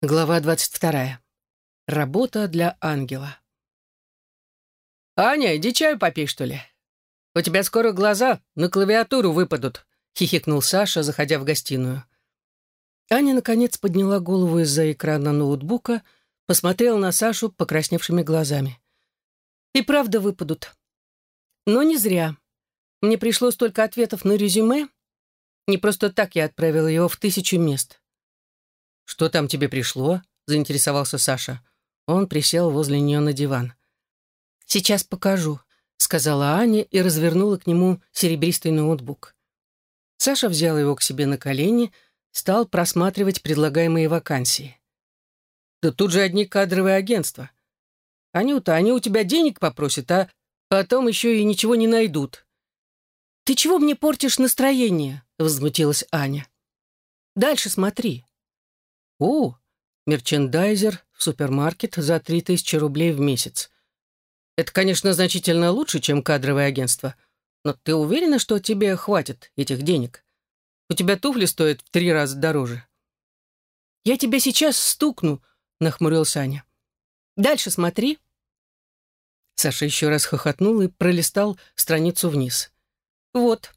Глава двадцать вторая. Работа для ангела. «Аня, иди чаю попей, что ли? У тебя скоро глаза на клавиатуру выпадут», — хихикнул Саша, заходя в гостиную. Аня, наконец, подняла голову из-за экрана ноутбука, посмотрела на Сашу покрасневшими глазами. «И правда выпадут. Но не зря. Мне пришло столько ответов на резюме. Не просто так я отправила его в тысячу мест. «Что там тебе пришло?» — заинтересовался Саша. Он присел возле нее на диван. «Сейчас покажу», — сказала Аня и развернула к нему серебристый ноутбук. Саша взял его к себе на колени, стал просматривать предлагаемые вакансии. «Да тут же одни кадровые агентства. Анюта, они у тебя денег попросят, а потом еще и ничего не найдут». «Ты чего мне портишь настроение?» — возмутилась Аня. «Дальше смотри». «О, мерчендайзер в супермаркет за 3000 рублей в месяц. Это, конечно, значительно лучше, чем кадровое агентство, но ты уверена, что тебе хватит этих денег? У тебя туфли стоят в три раза дороже». «Я тебя сейчас стукну», — нахмурился Аня. «Дальше смотри». Саша еще раз хохотнул и пролистал страницу вниз. «Вот».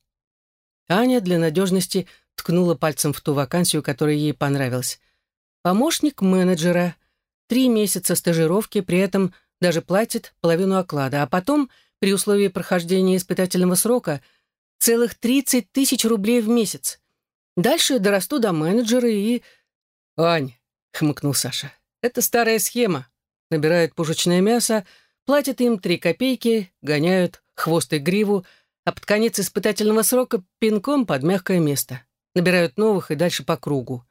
Аня для надежности ткнула пальцем в ту вакансию, которая ей понравилась. Помощник менеджера. Три месяца стажировки, при этом даже платит половину оклада, а потом, при условии прохождения испытательного срока, целых 30 тысяч рублей в месяц. Дальше дорасту до менеджера и... «Ань», — хмыкнул Саша, — «это старая схема. Набирают пушечное мясо, платят им три копейки, гоняют хвост и гриву, а под конец испытательного срока пинком под мягкое место. Набирают новых и дальше по кругу.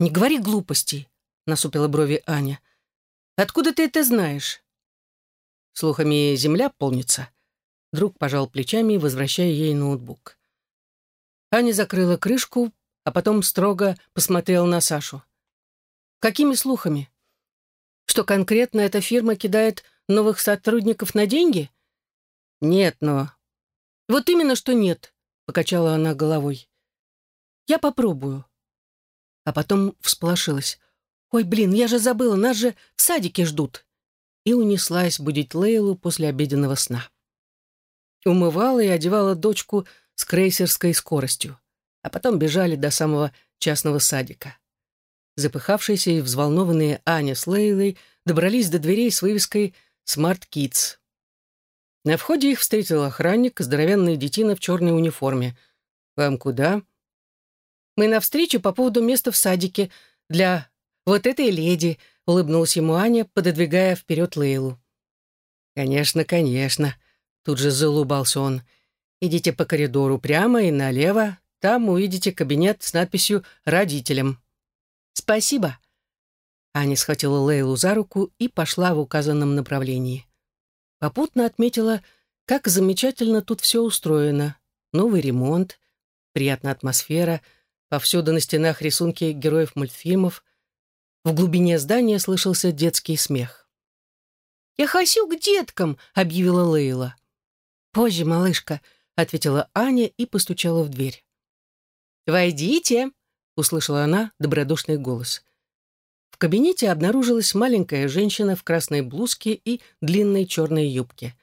«Не говори глупостей», — насупила брови Аня. «Откуда ты это знаешь?» Слухами земля полнится. Друг пожал плечами, возвращая ей ноутбук. Аня закрыла крышку, а потом строго посмотрела на Сашу. «Какими слухами? Что конкретно эта фирма кидает новых сотрудников на деньги?» «Нет, но...» «Вот именно, что нет», — покачала она головой. «Я попробую а потом всполошилась. «Ой, блин, я же забыла, нас же в садике ждут!» И унеслась будить Лейлу после обеденного сна. Умывала и одевала дочку с крейсерской скоростью, а потом бежали до самого частного садика. Запыхавшиеся и взволнованные Аня с Лейлой добрались до дверей с вывеской «Смарт Kids». На входе их встретил охранник, здоровенный детина в черной униформе. «Вам куда?» Мы навстречу по поводу места в садике для вот этой леди», — улыбнулась ему Аня, пододвигая вперед Лейлу. «Конечно, конечно», — тут же заулыбался он. «Идите по коридору прямо и налево, там увидите кабинет с надписью «Родителям». «Спасибо». Аня схватила Лейлу за руку и пошла в указанном направлении. Попутно отметила, как замечательно тут все устроено. Новый ремонт, приятная атмосфера — Повсюду на стенах рисунки героев мультфильмов. В глубине здания слышался детский смех. «Я хочу к деткам!» — объявила Лейла. «Позже, малышка», — ответила Аня и постучала в дверь. «Войдите!» — услышала она добродушный голос. В кабинете обнаружилась маленькая женщина в красной блузке и длинной черной юбке.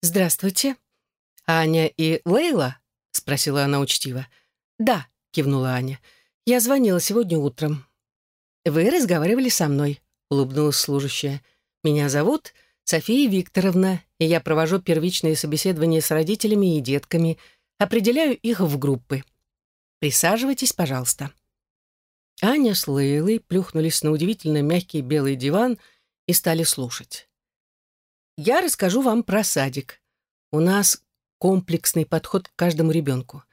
«Здравствуйте. Аня и Лейла?» — спросила она учтиво. «Да», кивнула Аня. «Я звонила сегодня утром». «Вы разговаривали со мной», — улыбнулась служащая. «Меня зовут София Викторовна, и я провожу первичные собеседования с родителями и детками, определяю их в группы. Присаживайтесь, пожалуйста». Аня с Лейлой плюхнулись на удивительно мягкий белый диван и стали слушать. «Я расскажу вам про садик. У нас комплексный подход к каждому ребенку.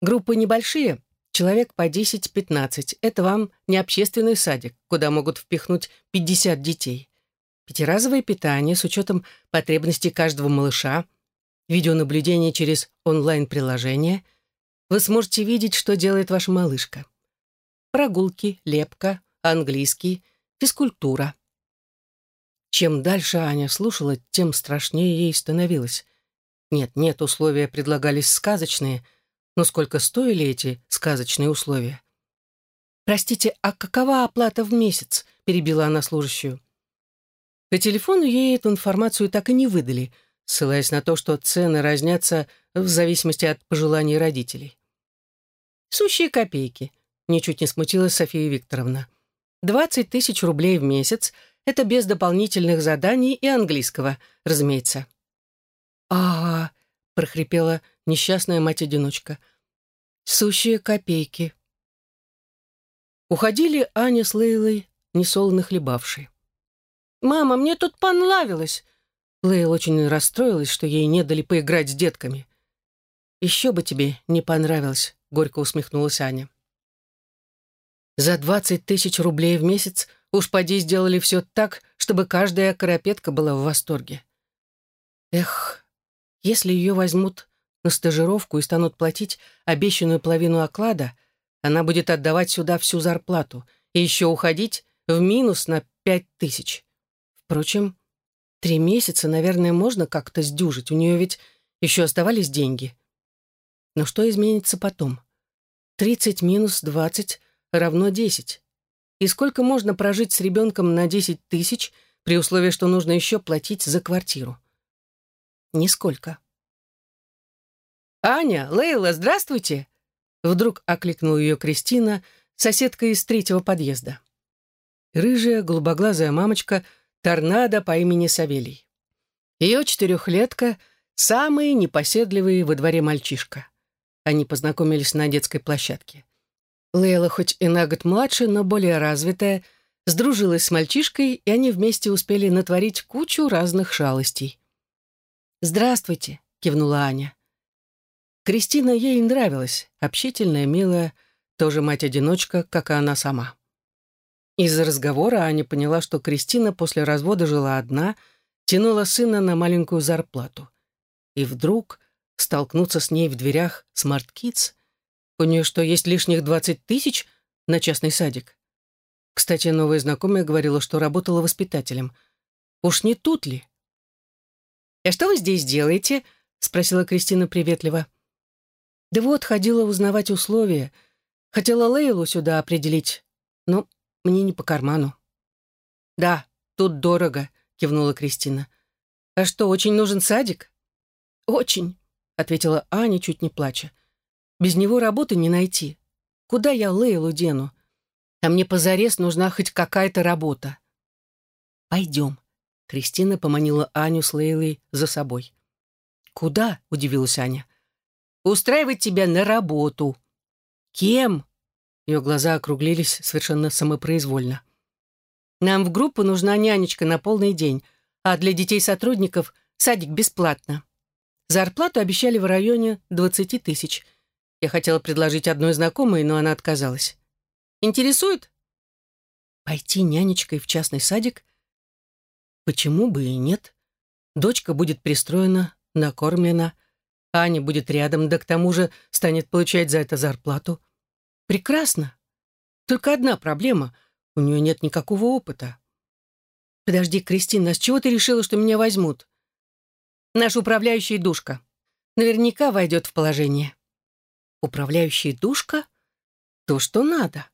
Группы небольшие, Человек по 10-15. Это вам не общественный садик, куда могут впихнуть 50 детей. Пятиразовое питание с учетом потребностей каждого малыша, видеонаблюдение через онлайн-приложение. Вы сможете видеть, что делает ваша малышка. Прогулки, лепка, английский, физкультура. Чем дальше Аня слушала, тем страшнее ей становилось. Нет, нет, условия предлагались сказочные — но сколько стоили эти сказочные условия? «Простите, а какова оплата в месяц?» — перебила она служащую. По телефону ей эту информацию так и не выдали, ссылаясь на то, что цены разнятся в зависимости от пожеланий родителей. «Сущие копейки», — ничуть не смутилась София Викторовна. «Двадцать тысяч рублей в месяц — это без дополнительных заданий и английского, разумеется». «Ага», — прохрипела несчастная мать-одиночка. «Сущие копейки». Уходили Аня с Лейлой, несолоно хлебавшие. «Мама, мне тут понравилось!» Лейла очень расстроилась, что ей не дали поиграть с детками. «Еще бы тебе не понравилось», — горько усмехнулась Аня. За двадцать тысяч рублей в месяц уж поди сделали все так, чтобы каждая карапетка была в восторге. Эх, если ее возьмут на стажировку и станут платить обещанную половину оклада, она будет отдавать сюда всю зарплату и еще уходить в минус на пять тысяч. Впрочем, три месяца, наверное, можно как-то сдюжить, у нее ведь еще оставались деньги. Но что изменится потом? Тридцать минус двадцать равно десять. И сколько можно прожить с ребенком на десять тысяч при условии, что нужно еще платить за квартиру? Нисколько. «Аня, Лейла, здравствуйте!» Вдруг окликнула ее Кристина, соседка из третьего подъезда. Рыжая, голубоглазая мамочка торнадо по имени Савелий. Ее четырехлетка — самый непоседливый во дворе мальчишка. Они познакомились на детской площадке. Лейла хоть и на год младше, но более развитая, сдружилась с мальчишкой, и они вместе успели натворить кучу разных шалостей. «Здравствуйте», — кивнула Аня. Кристина ей нравилась, общительная, милая, тоже мать-одиночка, как и она сама. Из разговора Аня поняла, что Кристина после развода жила одна, тянула сына на маленькую зарплату. И вдруг столкнуться с ней в дверях Kids. У нее что, есть лишних двадцать тысяч на частный садик? Кстати, новая знакомая говорила, что работала воспитателем. Уж не тут ли? «А что вы здесь делаете?» — спросила Кристина приветливо. Да вот, ходила узнавать условия. Хотела Лейлу сюда определить, но мне не по карману. «Да, тут дорого», — кивнула Кристина. «А что, очень нужен садик?» «Очень», — ответила Аня, чуть не плача. «Без него работы не найти. Куда я Лейлу дену? А мне позарез нужна хоть какая-то работа». «Пойдем», — Кристина поманила Аню с Лейлой за собой. «Куда?» — удивилась Аня устраивать тебя на работу». «Кем?» Ее глаза округлились совершенно самопроизвольно. «Нам в группу нужна нянечка на полный день, а для детей-сотрудников садик бесплатно. Зарплату обещали в районе 20 тысяч. Я хотела предложить одной знакомой, но она отказалась. Интересует?» «Пойти нянечкой в частный садик? Почему бы и нет? Дочка будет пристроена, накормлена, Аня будет рядом, да к тому же станет получать за это зарплату. Прекрасно. Только одна проблема — у нее нет никакого опыта. Подожди, Кристина, с чего ты решила, что меня возьмут? Наш управляющий душка. Наверняка войдет в положение. Управляющий душка? То, что надо.